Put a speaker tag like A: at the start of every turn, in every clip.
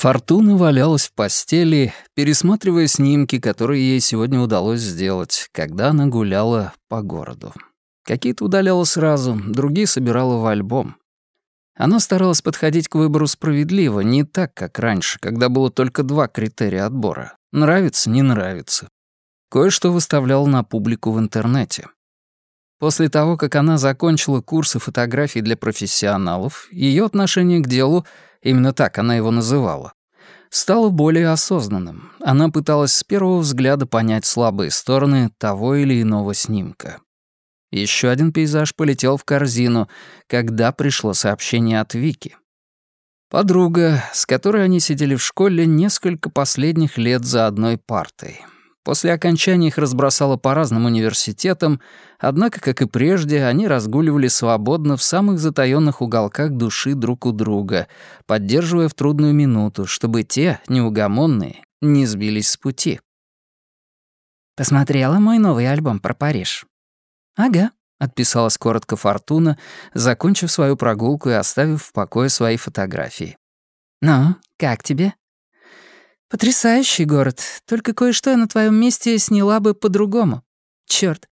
A: Фортуна валялась в постели, пересматривая снимки, которые ей сегодня удалось сделать, когда она гуляла по городу. Какие-то удаляла сразу, другие собирала в альбом. Она старалась подходить к выбору справедливо, не так, как раньше, когда было только два критерия отбора — нравится, не нравится. Кое-что выставляла на публику в интернете. После того, как она закончила курсы фотографий для профессионалов, ее отношение к делу, именно так она его называла, стало более осознанным. Она пыталась с первого взгляда понять слабые стороны того или иного снимка. Еще один пейзаж полетел в корзину, когда пришло сообщение от Вики. Подруга, с которой они сидели в школе несколько последних лет за одной партой. После окончания их разбросало по разным университетам, однако, как и прежде, они разгуливали свободно в самых затаённых уголках души друг у друга, поддерживая в трудную минуту, чтобы те, неугомонные, не сбились с пути.
B: «Посмотрела мой новый альбом про Париж?»
A: «Ага», — отписалась коротко Фортуна, закончив свою прогулку и оставив в покое свои фотографии.
B: «Ну, как тебе?» «Потрясающий город. Только кое-что я на твоем месте сняла бы по-другому. Черт,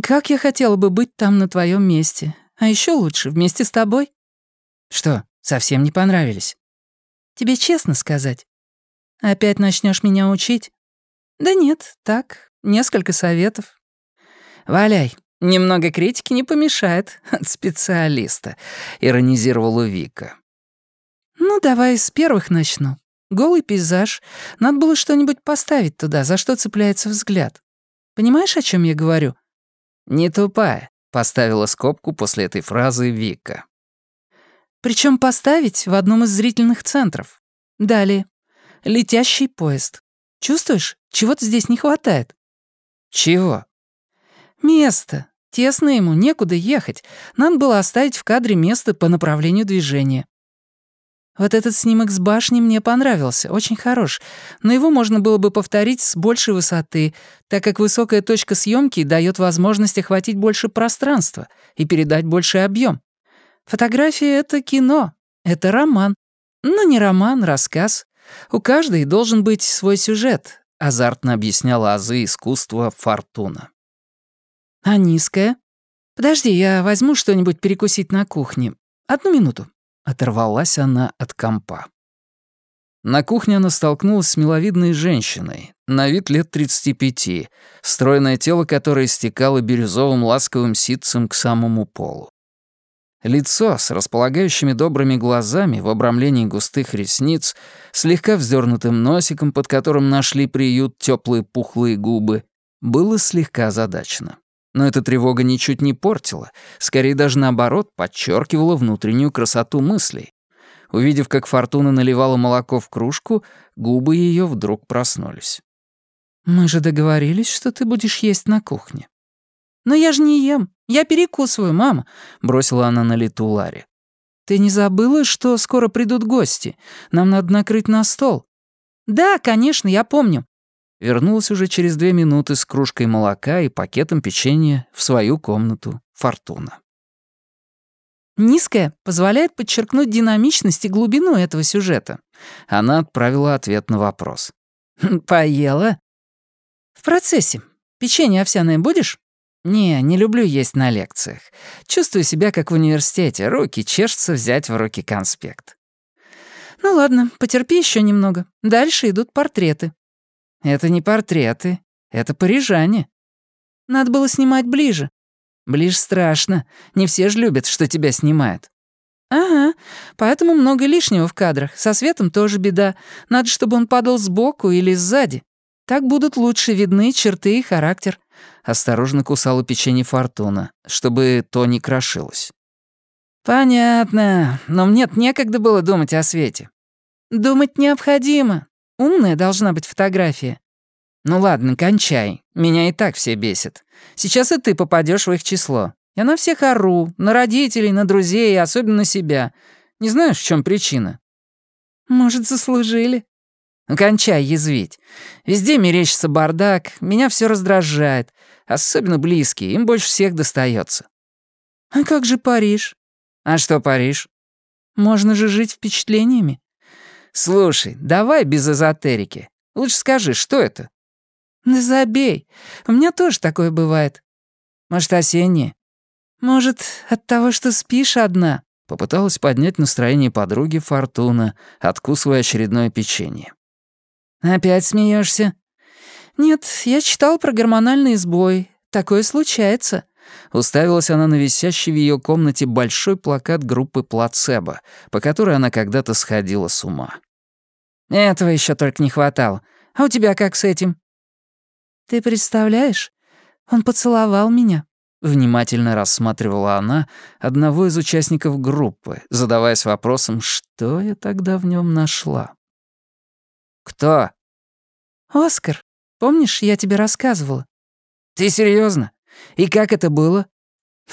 B: как я хотела бы быть там на твоем месте. А еще лучше, вместе с тобой». «Что, совсем не понравились?» «Тебе честно сказать. Опять начнешь меня учить?» «Да нет, так, несколько советов». «Валяй, немного критики не помешает от специалиста», — иронизировала Вика. «Ну, давай с первых начну. Голый пейзаж. Надо было что-нибудь поставить туда, за что цепляется взгляд. Понимаешь, о чем я говорю?»
A: «Не тупая», — поставила скобку после этой фразы Вика.
B: Причем поставить в одном из зрительных центров. Далее. Летящий поезд. Чувствуешь, чего-то здесь не хватает?»
A: «Чего?»
B: «Место. Тесно ему, некуда ехать. Надо было оставить в кадре место по направлению движения. Вот этот снимок с башни мне понравился, очень хорош, но его можно было бы повторить с большей высоты, так как высокая точка съемки дает возможность охватить больше пространства и передать больший объем. Фотография — это кино, это роман. Но не роман, рассказ. У каждой должен быть свой сюжет, азартно объясняла азы искусства Фортуна. А низкая? Подожди, я возьму что-нибудь перекусить на кухне. Одну минуту.
A: Оторвалась она от компа. На кухне она столкнулась с миловидной женщиной, на вид лет 35, стройное тело которой стекало бирюзовым ласковым ситцем к самому полу. Лицо с располагающими добрыми глазами в обрамлении густых ресниц, слегка вздернутым носиком, под которым нашли приют теплые пухлые губы, было слегка задачно. Но эта тревога ничуть не портила, скорее даже наоборот подчеркивала внутреннюю красоту мыслей. Увидев, как Фортуна наливала молоко в кружку, губы ее вдруг проснулись.
B: «Мы же договорились, что ты будешь есть на кухне». «Но я же не ем. Я перекусываю, мама», — бросила она на лету Ларе. «Ты не забыла, что скоро придут гости? Нам надо накрыть на стол». «Да, конечно, я помню. Вернулась уже через две минуты с кружкой молока и пакетом печенья в свою комнату Фортуна. Низкая позволяет подчеркнуть динамичность и глубину этого сюжета. Она отправила ответ на вопрос. «Хм, «Поела?» «В процессе. Печенье овсяное будешь?» «Не, не люблю есть на лекциях. Чувствую себя как в университете. Руки чешутся взять в руки конспект». «Ну ладно, потерпи еще немного. Дальше идут портреты. Это не портреты, это парижане. Надо было снимать ближе. Ближе страшно. Не все же любят, что тебя снимают. Ага, поэтому много лишнего в кадрах. Со светом тоже беда. Надо, чтобы он падал сбоку или сзади. Так будут лучше видны черты и характер. Осторожно кусала печенье Фортуна, чтобы то не крошилось. «Понятно, но мне некогда было думать о свете». «Думать необходимо. Умная должна быть фотография. Ну ладно, кончай. Меня и так все бесит. Сейчас и ты попадешь в их число. Я на всех ору, на родителей, на друзей и особенно на себя. Не знаешь, в чем причина? Может, заслужили? Кончай язвить. Везде мерещится бардак, меня все раздражает. Особенно близкие, им больше всех достается. А как же Париж? А что Париж? Можно же жить впечатлениями. «Слушай, давай без эзотерики. Лучше скажи, что это?» «Да забей. У меня тоже такое бывает». «Может, осеннее?» «Может, от того, что спишь одна?»
A: Попыталась поднять настроение подруги Фортуна, откусывая очередное печенье.
B: «Опять смеешься? «Нет, я читал про гормональный сбой. Такое случается».
A: Уставилась она на висящий в ее комнате большой плакат группы «Плацебо», по которой она когда-то сходила с ума.
B: «Этого еще только не хватало. А у тебя как с этим?» «Ты представляешь? Он поцеловал меня».
A: Внимательно рассматривала она одного из участников группы, задаваясь вопросом, что я тогда в нем нашла.
B: «Кто?» «Оскар. Помнишь, я тебе рассказывала?»
A: «Ты серьезно? И как это было?»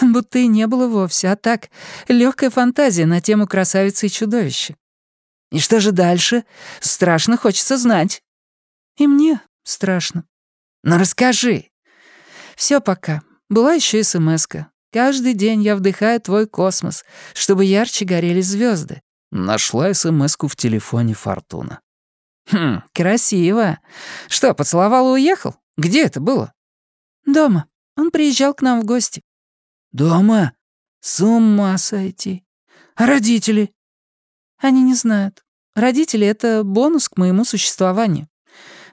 B: «Будто и не было вовсе, а так, легкая фантазия на тему красавицы и чудовища». «И что же дальше? Страшно хочется знать». «И мне страшно».
A: «Ну расскажи».
B: Все пока. Была еще смс -ка. Каждый день я вдыхаю твой космос, чтобы ярче горели звезды.
A: Нашла смс в телефоне Фортуна.
B: «Хм, красиво. Что, поцеловал и уехал? Где это было?» «Дома. Он приезжал к нам в гости».
A: «Дома? С ума сойти. А родители?»
B: «Они не знают. Родители — это бонус к моему существованию.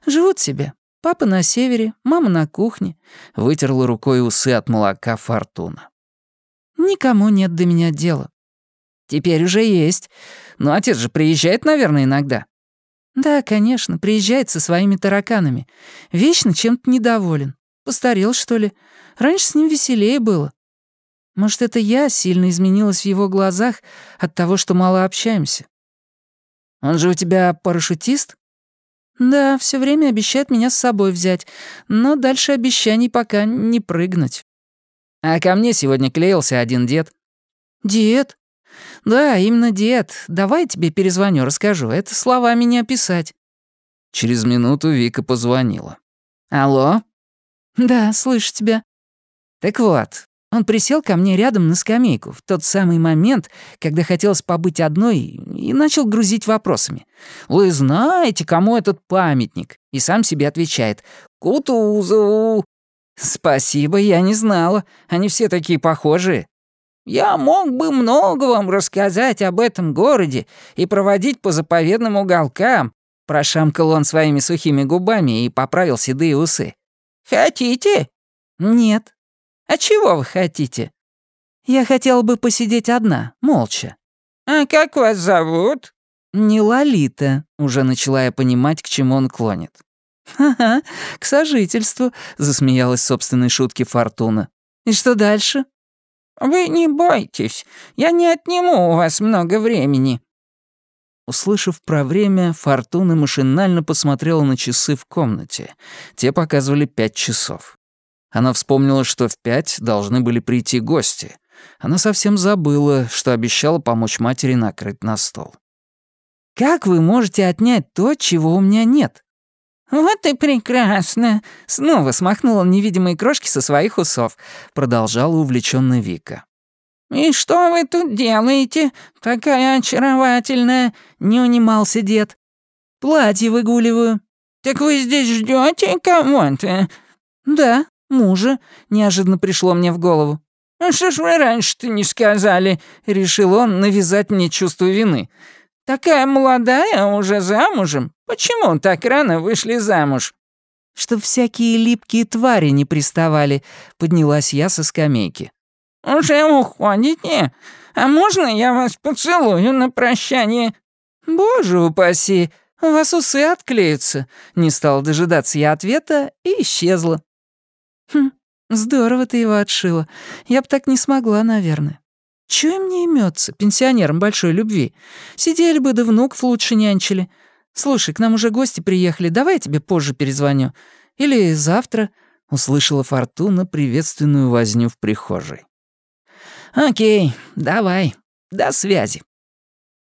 B: Живут себе. Папа на севере, мама на кухне», —
A: вытерла рукой усы от молока Фортуна.
B: «Никому нет до меня дела».
A: «Теперь уже есть. Но отец же приезжает, наверное, иногда».
B: «Да, конечно, приезжает со своими тараканами. Вечно чем-то недоволен. Постарел, что ли? Раньше с ним веселее было. Может, это я сильно изменилась в его глазах от того, что мало общаемся?
A: Он же у тебя парашютист?
B: Да, все время обещает меня с собой взять, но дальше обещаний пока не прыгнуть.
A: А ко мне сегодня клеился один дед.
B: Дед? «Да, именно дед. Давай тебе перезвоню, расскажу. Это словами не описать».
A: Через минуту Вика позвонила.
B: «Алло?» «Да, слышу тебя». «Так вот, он присел ко мне рядом на скамейку в тот самый момент, когда хотелось побыть одной, и начал грузить вопросами. «Вы знаете, кому этот памятник?» И сам себе отвечает. «Кутузову». «Спасибо, я не знала. Они все такие похожие». Я мог бы много вам рассказать об этом городе и проводить по заповедным уголкам», прошамкал он своими сухими губами и поправил седые усы. «Хотите?» «Нет». «А чего вы хотите?» «Я хотела бы посидеть одна, молча». «А как вас зовут?» «Не Лолита», — уже начала я понимать, к чему он клонит. «Ха-ха, к сожительству», — засмеялась собственной шутки Фортуна. «И что дальше?» «Вы не бойтесь, я не отниму у вас много времени».
A: Услышав про время, Фортуна машинально посмотрела на часы в комнате. Те показывали пять часов. Она вспомнила, что в пять должны были прийти гости. Она совсем забыла, что обещала помочь матери накрыть на стол.
B: «Как вы можете отнять то, чего у меня нет?» «Вот и прекрасно!» Снова смахнула невидимые крошки со своих усов. Продолжала увлечённо Вика. «И что вы тут делаете? Такая очаровательная!» Не унимался дед. «Платье выгуливаю». «Так вы здесь ждёте кого-то?» «Да, мужа», — неожиданно пришло мне в голову. «А что ж вы раньше-то не сказали?» — решил он навязать мне чувство вины. Такая молодая, уже замужем? Почему так рано вышли замуж?» «Чтоб всякие липкие твари не приставали», — поднялась я со скамейки. «Уже уходите? А можно я вас поцелую на прощание?» «Боже упаси, у вас усы отклеются», — не стал дожидаться я ответа и исчезла. «Хм, здорово ты его отшила. Я бы так не смогла, наверное». Чего им не имется, пенсионерам большой любви? Сидели бы да внуков лучше нянчили. Слушай, к нам уже гости приехали, давай я тебе позже перезвоню. Или завтра», — услышала Фортуна приветственную возню в прихожей. «Окей, давай. До связи».